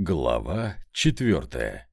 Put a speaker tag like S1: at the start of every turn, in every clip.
S1: Глава четвертая.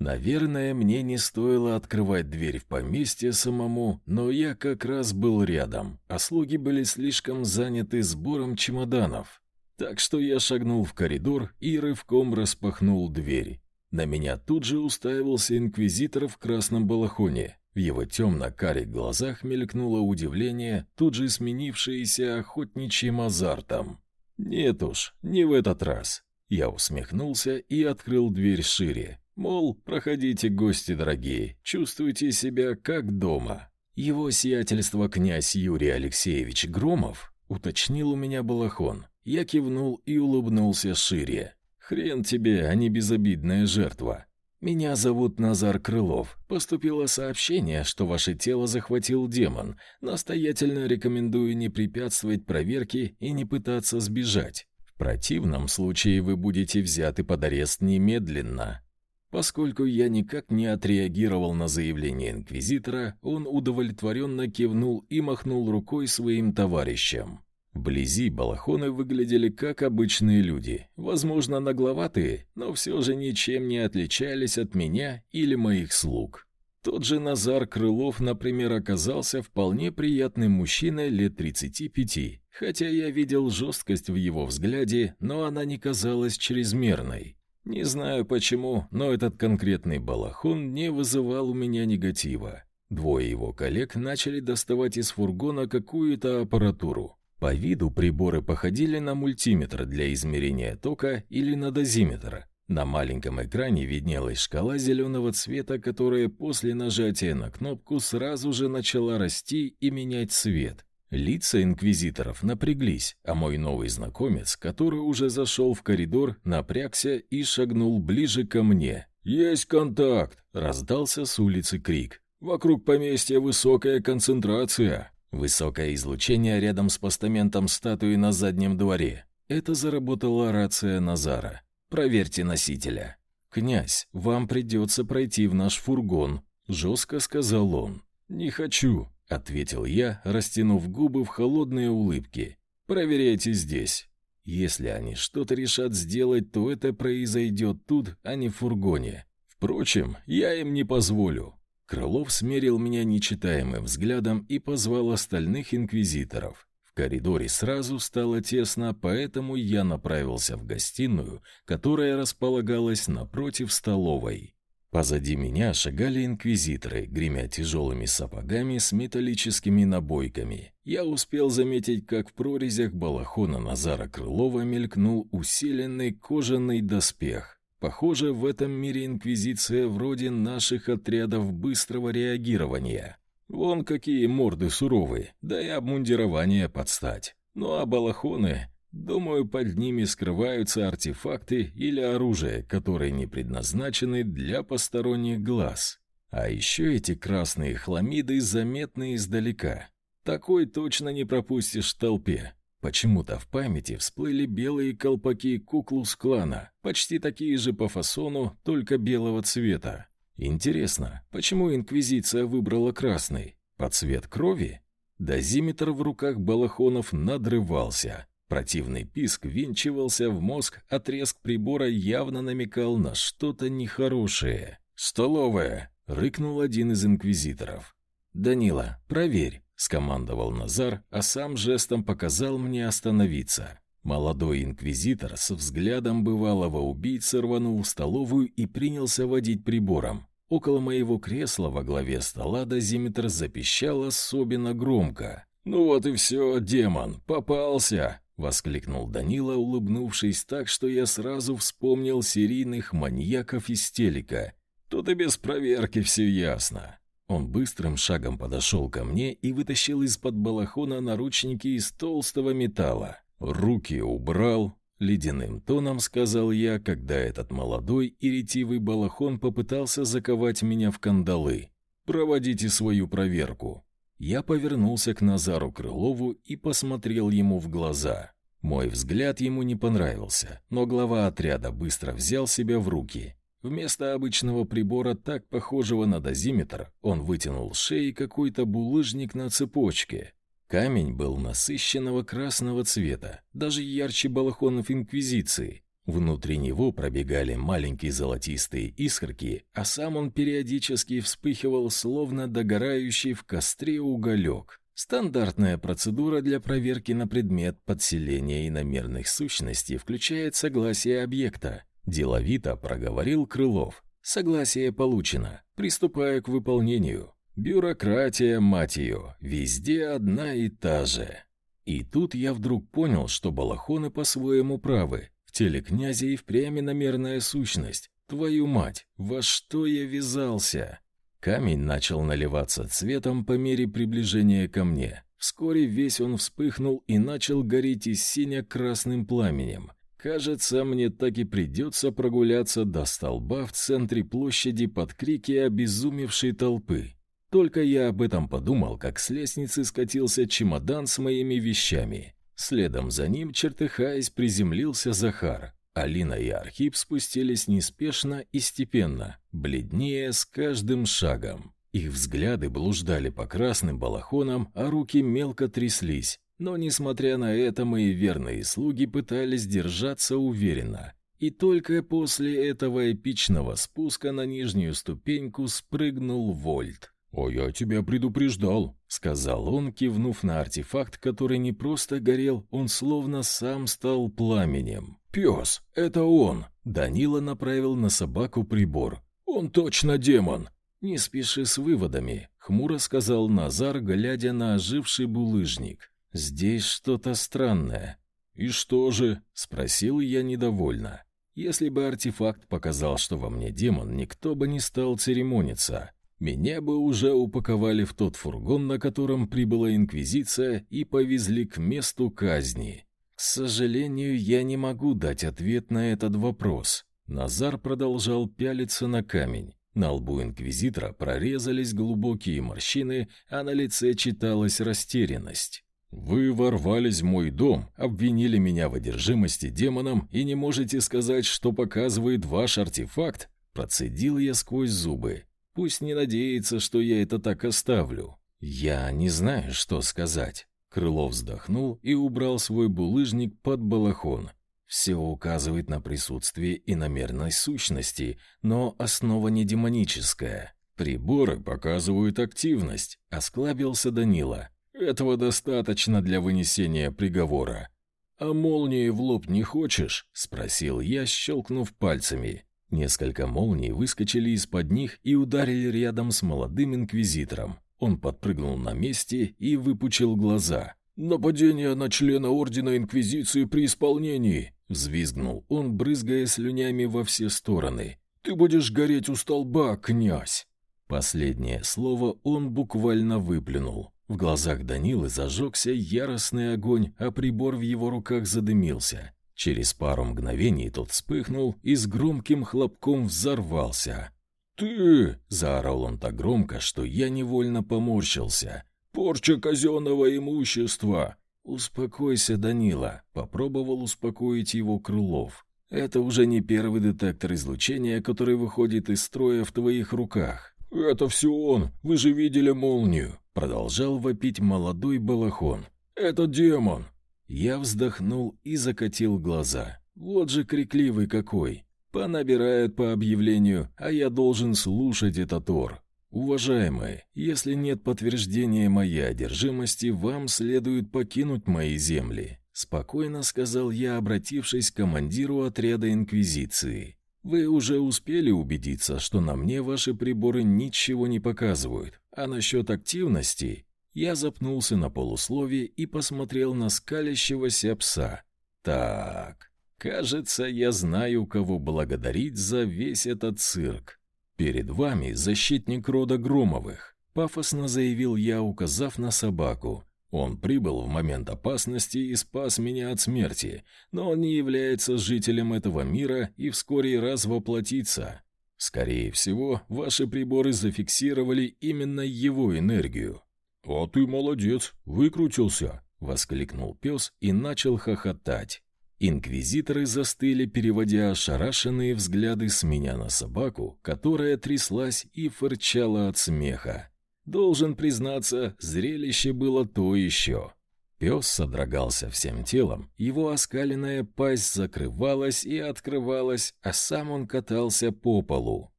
S1: Наверное, мне не стоило открывать дверь в поместье самому, но я как раз был рядом, а слуги были слишком заняты сбором чемоданов. Так что я шагнул в коридор и рывком распахнул дверь. На меня тут же уставился инквизитор в красном балахоне. В его темно-карих глазах мелькнуло удивление, тут же сменившееся охотничьим азартом. «Нет уж, не в этот раз. Я усмехнулся и открыл дверь шире. Мол, проходите, гости дорогие, чувствуйте себя как дома. Его сиятельство князь Юрий Алексеевич Громов уточнил у меня балахон. Я кивнул и улыбнулся шире. Хрен тебе, а не безобидная жертва. Меня зовут Назар Крылов. Поступило сообщение, что ваше тело захватил демон. Настоятельно рекомендую не препятствовать проверке и не пытаться сбежать. Противном случае вы будете взяты под арест немедленно. Поскольку я никак не отреагировал на заявление инквизитора, он удовлетворенно кивнул и махнул рукой своим товарищам. Вблизи балахоны выглядели как обычные люди, возможно, нагловатые, но все же ничем не отличались от меня или моих слуг. Тот же Назар Крылов, например, оказался вполне приятным мужчиной лет 35, хотя я видел жесткость в его взгляде, но она не казалась чрезмерной. Не знаю почему, но этот конкретный балахон не вызывал у меня негатива. Двое его коллег начали доставать из фургона какую-то аппаратуру. По виду приборы походили на мультиметр для измерения тока или на дозиметр, на маленьком экране виднелась шкала зеленого цвета, которая после нажатия на кнопку сразу же начала расти и менять цвет. Лица инквизиторов напряглись, а мой новый знакомец, который уже зашел в коридор, напрягся и шагнул ближе ко мне. «Есть контакт!» — раздался с улицы крик. «Вокруг поместья высокая концентрация!» Высокое излучение рядом с постаментом статуи на заднем дворе. Это заработала рация Назара. Проверьте носителя. Князь, вам придется пройти в наш фургон, жестко сказал он. Не хочу, ответил я, растянув губы в холодные улыбки. Проверяйте здесь. Если они что-то решат сделать, то это произойдет тут, а не в фургоне. Впрочем, я им не позволю. Крылов смерил меня нечитаемым взглядом и позвал остальных инквизиторов коридоре сразу стало тесно, поэтому я направился в гостиную, которая располагалась напротив столовой. Позади меня шагали инквизиторы, гремя тяжелыми сапогами с металлическими набойками. Я успел заметить, как в прорезях балахона Назара Крылова мелькнул усиленный кожаный доспех. Похоже, в этом мире инквизиция вроде наших отрядов быстрого реагирования. Вон какие морды суровые, да и обмундирование подстать. Ну а балахоны, думаю, под ними скрываются артефакты или оружие, которые не предназначены для посторонних глаз. А еще эти красные хламиды заметны издалека. Такой точно не пропустишь в толпе. Почему-то в памяти всплыли белые колпаки куклус-клана, почти такие же по фасону, только белого цвета. Интересно, почему Инквизиция выбрала красный? Под цвет крови? Дозиметр в руках балахонов надрывался. Противный писк винчивался в мозг, отрезк прибора явно намекал на что-то нехорошее. «Столовая!» — рыкнул один из инквизиторов. «Данила, проверь!» — скомандовал Назар, а сам жестом показал мне остановиться. Молодой инквизитор с взглядом бывалого убийцы рванул в столовую и принялся водить прибором. Около моего кресла во главе стола дозиметр запищал особенно громко. «Ну вот и все, демон, попался!» — воскликнул Данила, улыбнувшись так, что я сразу вспомнил серийных маньяков из телека. «Тут и без проверки все ясно». Он быстрым шагом подошел ко мне и вытащил из-под балахона наручники из толстого металла. «Руки убрал», — ледяным тоном сказал я, когда этот молодой и ретивый балахон попытался заковать меня в кандалы. «Проводите свою проверку». Я повернулся к Назару Крылову и посмотрел ему в глаза. Мой взгляд ему не понравился, но глава отряда быстро взял себя в руки. Вместо обычного прибора, так похожего на дозиметр, он вытянул с шеи какой-то булыжник на цепочке. Камень был насыщенного красного цвета, даже ярче балахонов Инквизиции. Внутри него пробегали маленькие золотистые искорки, а сам он периодически вспыхивал, словно догорающий в костре уголек. Стандартная процедура для проверки на предмет подселения иномерных сущностей включает согласие объекта. Деловито проговорил Крылов. Согласие получено. Приступаю к выполнению. Бюрократия, мать ее, везде одна и та же. И тут я вдруг понял, что балахоны по-своему правы. В теле князя и впрямь иномерная сущность. Твою мать, во что я ввязался? Камень начал наливаться цветом по мере приближения ко мне. Вскоре весь он вспыхнул и начал гореть и сине-красным пламенем. Кажется, мне так и придется прогуляться до столба в центре площади под крики обезумевшей толпы. Только я об этом подумал, как с лестницы скатился чемодан с моими вещами. Следом за ним, чертыхаясь, приземлился Захар. Алина и Архип спустились неспешно и степенно, бледнее с каждым шагом. Их взгляды блуждали по красным балахонам, а руки мелко тряслись. Но, несмотря на это, мои верные слуги пытались держаться уверенно. И только после этого эпичного спуска на нижнюю ступеньку спрыгнул Вольт. «А я тебя предупреждал», — сказал он, кивнув на артефакт, который не просто горел, он словно сам стал пламенем. «Пес, это он!» Данила направил на собаку прибор. «Он точно демон!» «Не спеши с выводами», — хмуро сказал Назар, глядя на оживший булыжник. «Здесь что-то странное». «И что же?» — спросил я недовольно. Если бы артефакт показал, что во мне демон, никто бы не стал церемониться. Меня бы уже упаковали в тот фургон, на котором прибыла Инквизиция, и повезли к месту казни. К сожалению, я не могу дать ответ на этот вопрос. Назар продолжал пялиться на камень. На лбу инквизитора прорезались глубокие морщины, а на лице читалась растерянность. «Вы ворвались в мой дом, обвинили меня в одержимости демоном и не можете сказать, что показывает ваш артефакт?» Процедил я сквозь зубы. «Пусть не надеется, что я это так оставлю. Я не знаю, что сказать. Крылов вздохнул и убрал свой булыжник под балахон. Все указывает на присутствие иномерной сущности, но основа не демоническая. Приборы показывают активность, осклабился Данила. Этого достаточно для вынесения приговора. А молнии в лоб не хочешь? спросил я, щелкнув пальцами. Несколько молний выскочили из-под них и ударили рядом с молодым инквизитором. Он подпрыгнул на месте и выпучил глаза. «Нападение на члена Ордена Инквизиции при исполнении!» Взвизгнул он, брызгая слюнями во все стороны. «Ты будешь гореть у столба, князь!» Последнее слово он буквально выплюнул. В глазах Данилы зажегся яростный огонь, а прибор в его руках задымился. Через пару мгновений тот вспыхнул и с громким хлопком взорвался. «Ты!» — заорал он так громко, что я невольно поморщился. «Порча казенного имущества!» «Успокойся, Данила», — попробовал успокоить его Крылов. «Это уже не первый детектор излучения, который выходит из строя в твоих руках». «Это все он! Вы же видели молнию!» — продолжал вопить молодой балахон. «Это демон!» Я вздохнул и закатил глаза. Вот же крикливый какой. Понабирают по объявлению, а я должен слушать этот ор. Уважаемые, если нет подтверждения моей одержимости, вам следует покинуть мои земли, спокойно сказал я, обратившись к командиру отряда инквизиции. Вы уже успели убедиться, что на мне ваши приборы ничего не показывают. А насчет активности я запнулся на полусловие и посмотрел на скалящегося пса. Так, Кажется, я знаю, кого благодарить за весь этот цирк. Перед вами защитник рода Громовых, пафосно заявил я, указав на собаку. Он прибыл в момент опасности и спас меня от смерти, но он не является жителем этого мира и вскоре раз воплотится. Скорее всего, ваши приборы зафиксировали именно его энергию. «А ты молодец, выкрутился!» — воскликнул пес и начал хохотать. Инквизиторы застыли, переводя ошарашенные взгляды с меня на собаку, которая тряслась и фырчала от смеха. Должен признаться, зрелище было то еще. Пес содрогался всем телом, его оскаленная пасть закрывалась и открывалась, а сам он катался по полу.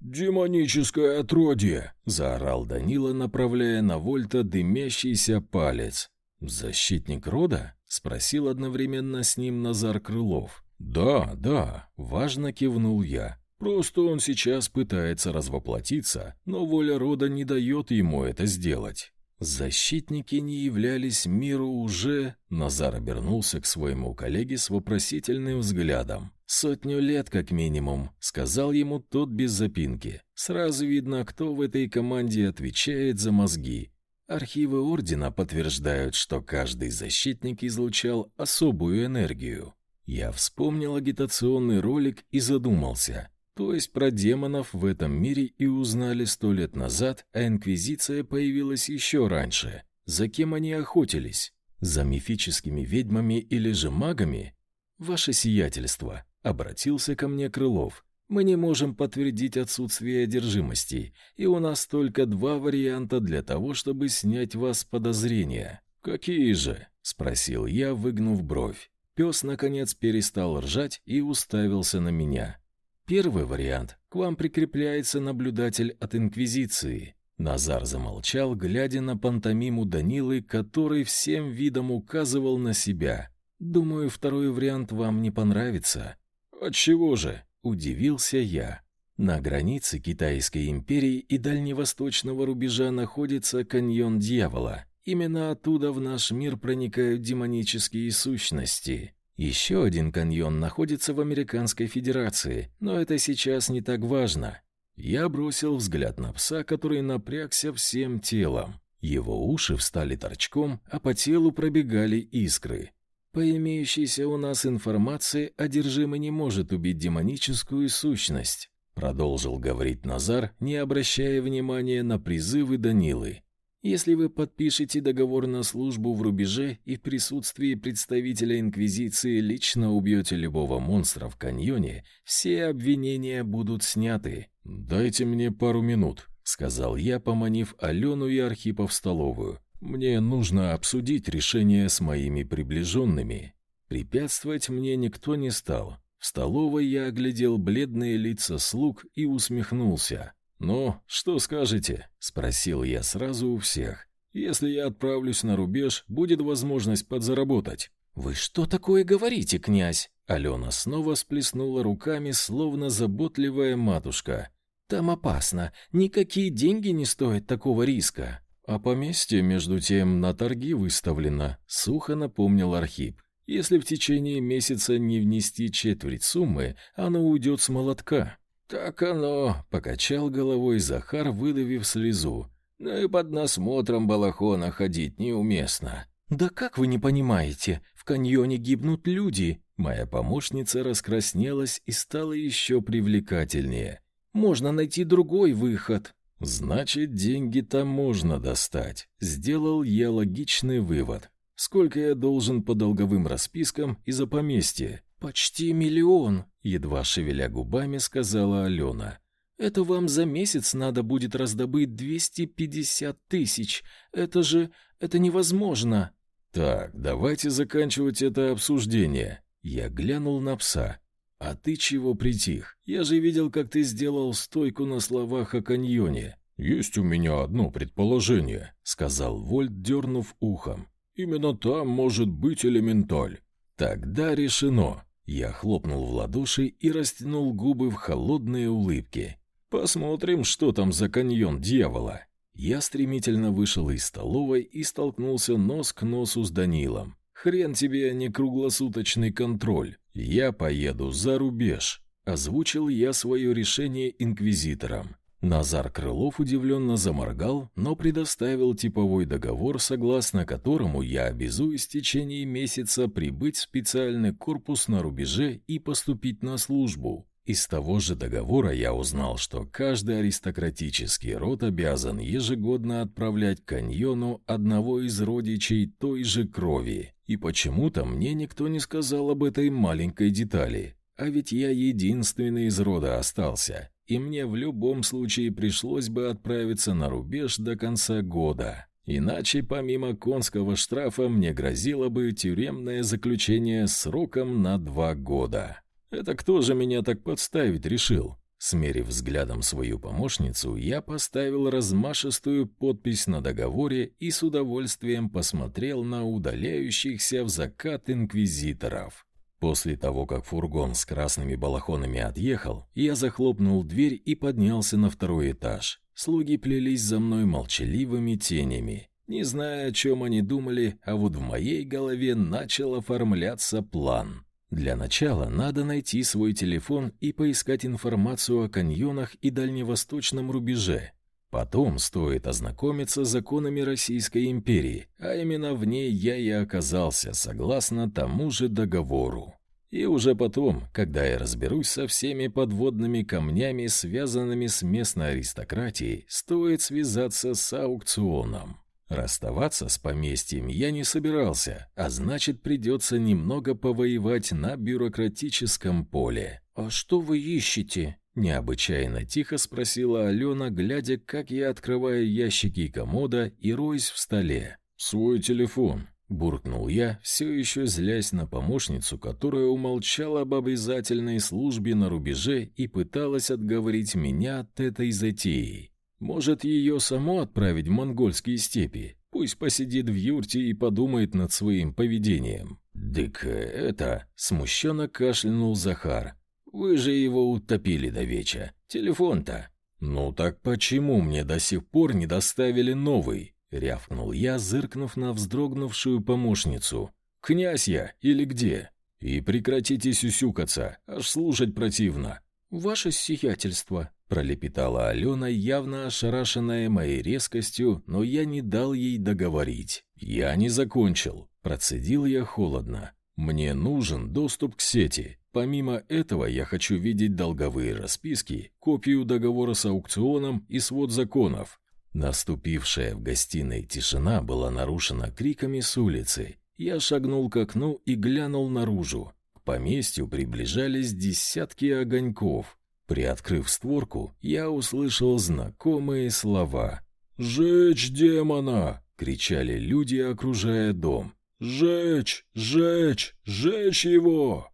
S1: «Демоническое отродье!» — заорал Данила, направляя на Вольта дымящийся палец. «Защитник рода?» — спросил одновременно с ним Назар Крылов. «Да, да», — важно кивнул я. «Просто он сейчас пытается развоплотиться, но воля рода не дает ему это сделать». Защитники не являлись миру уже... Назар обернулся к своему коллеге с вопросительным взглядом. «Сотню лет, как минимум», — сказал ему тот без запинки. «Сразу видно, кто в этой команде отвечает за мозги. Архивы Ордена подтверждают, что каждый защитник излучал особую энергию. Я вспомнил агитационный ролик и задумался. То есть про демонов в этом мире и узнали сто лет назад, а Инквизиция появилась еще раньше. За кем они охотились? За мифическими ведьмами или же магами? Ваше сиятельство, обратился ко мне Крылов. Мы не можем подтвердить отсутствие одержимости, и у нас только два варианта для того, чтобы снять вас с подозрения. Какие же? спросил я, выгнув бровь. Пес, наконец, перестал ржать и уставился на меня. Первый вариант. К вам прикрепляется наблюдатель от Инквизиции. Назар замолчал, глядя на пантомиму Данилы, который всем видом указывал на себя. Думаю, второй вариант вам не понравится. Отчего же? Удивился я. На границе Китайской империи и дальневосточного рубежа находится каньон Дьявола. Именно оттуда в наш мир проникают демонические сущности. Еще один каньон находится в Американской Федерации, но это сейчас не так важно. Я бросил взгляд на пса, который напрягся всем телом. Его уши встали торчком, а по телу пробегали искры. По имеющейся у нас информации, одержимый не может убить демоническую сущность, продолжил говорить Назар, не обращая внимания на призывы Данилы. Если вы подпишете договор на службу в рубеже и в присутствии представителя Инквизиции лично убьете любого монстра в каньоне, все обвинения будут сняты. «Дайте мне пару минут», — сказал я, поманив Алену и Архипа в столовую. «Мне нужно обсудить решение с моими приближенными». Препятствовать мне никто не стал. В столовой я оглядел бледные лица слуг и усмехнулся. «Ну, что скажете?» — спросил я сразу у всех. «Если я отправлюсь на рубеж, будет возможность подзаработать». «Вы что такое говорите, князь?» Алена снова сплеснула руками, словно заботливая матушка. «Там опасно. Никакие деньги не стоят такого риска». «А поместье, между тем, на торги выставлено», — сухо напомнил Архип. «Если в течение месяца не внести четверть суммы, оно уйдет с молотка». «Так оно», — покачал головой Захар, выдавив слезу. «Ну и под насмотром балахона ходить неуместно». «Да как вы не понимаете? В каньоне гибнут люди!» Моя помощница раскраснелась и стала еще привлекательнее. «Можно найти другой выход». «Значит, деньги там можно достать», — сделал я логичный вывод. «Сколько я должен по долговым распискам и за поместье?» «Почти миллион», — едва шевеля губами сказала Алена. «Это вам за месяц надо будет раздобыть 250 тысяч. Это же... это невозможно». «Так, давайте заканчивать это обсуждение». Я глянул на пса. «А ты чего притих? Я же видел, как ты сделал стойку на словах о каньоне». «Есть у меня одно предположение», — сказал Вольт, дернув ухом. «Именно там может быть элементаль». «Тогда решено. Я хлопнул в ладоши и растянул губы в холодные улыбки. «Посмотрим, что там за каньон дьявола». Я стремительно вышел из столовой и столкнулся нос к носу с Данилом. «Хрен тебе, а не круглосуточный контроль. Я поеду за рубеж», — озвучил я свое решение инквизиторам. Назар Крылов удивленно заморгал, но предоставил типовой договор, согласно которому я обязуюсь в течение месяца прибыть в специальный корпус на рубеже и поступить на службу. Из того же договора я узнал, что каждый аристократический род обязан ежегодно отправлять к каньону одного из родичей той же крови. И почему-то мне никто не сказал об этой маленькой детали. А ведь я единственный из рода остался и мне в любом случае пришлось бы отправиться на рубеж до конца года. Иначе помимо конского штрафа мне грозило бы тюремное заключение сроком на два года. Это кто же меня так подставить решил? Смерив взглядом свою помощницу, я поставил размашистую подпись на договоре и с удовольствием посмотрел на удаляющихся в закат инквизиторов. После того, как фургон с красными балахонами отъехал, я захлопнул дверь и поднялся на второй этаж. Слуги плелись за мной молчаливыми тенями. Не знаю, о чем они думали, а вот в моей голове начал оформляться план. Для начала надо найти свой телефон и поискать информацию о каньонах и дальневосточном рубеже. Потом стоит ознакомиться с законами Российской империи, а именно в ней я и оказался, согласно тому же договору. И уже потом, когда я разберусь со всеми подводными камнями, связанными с местной аристократией, стоит связаться с аукционом. Расставаться с поместьем я не собирался, а значит, придется немного повоевать на бюрократическом поле. «А что вы ищете?» Необычайно тихо спросила Алена, глядя, как я открываю ящики комода и роюсь в столе. «Свой телефон», — буркнул я, все еще злясь на помощницу, которая умолчала об обязательной службе на рубеже и пыталась отговорить меня от этой затеи. Может, ее само отправить в монгольские степи? Пусть посидит в юрте и подумает над своим поведением. «Дык, это...» — смущенно кашлянул Захар. Вы же его утопили до веча. Телефон-то. Ну так почему мне до сих пор не доставили новый? Рявкнул я, зыркнув на вздрогнувшую помощницу. Князь я или где? И прекратите сюсюкаться, аж слушать противно. Ваше сиятельство, пролепетала Алена, явно ошарашенная моей резкостью, но я не дал ей договорить. Я не закончил, процедил я холодно. Мне нужен доступ к сети. Помимо этого, я хочу видеть долговые расписки, копию договора с аукционом и свод законов. Наступившая в гостиной тишина была нарушена криками с улицы. Я шагнул к окну и глянул наружу. К поместью приближались десятки огоньков. Приоткрыв створку, я услышал знакомые слова. «Жечь демона!» — кричали люди, окружая дом. «Жечь! Жечь! Жечь его!»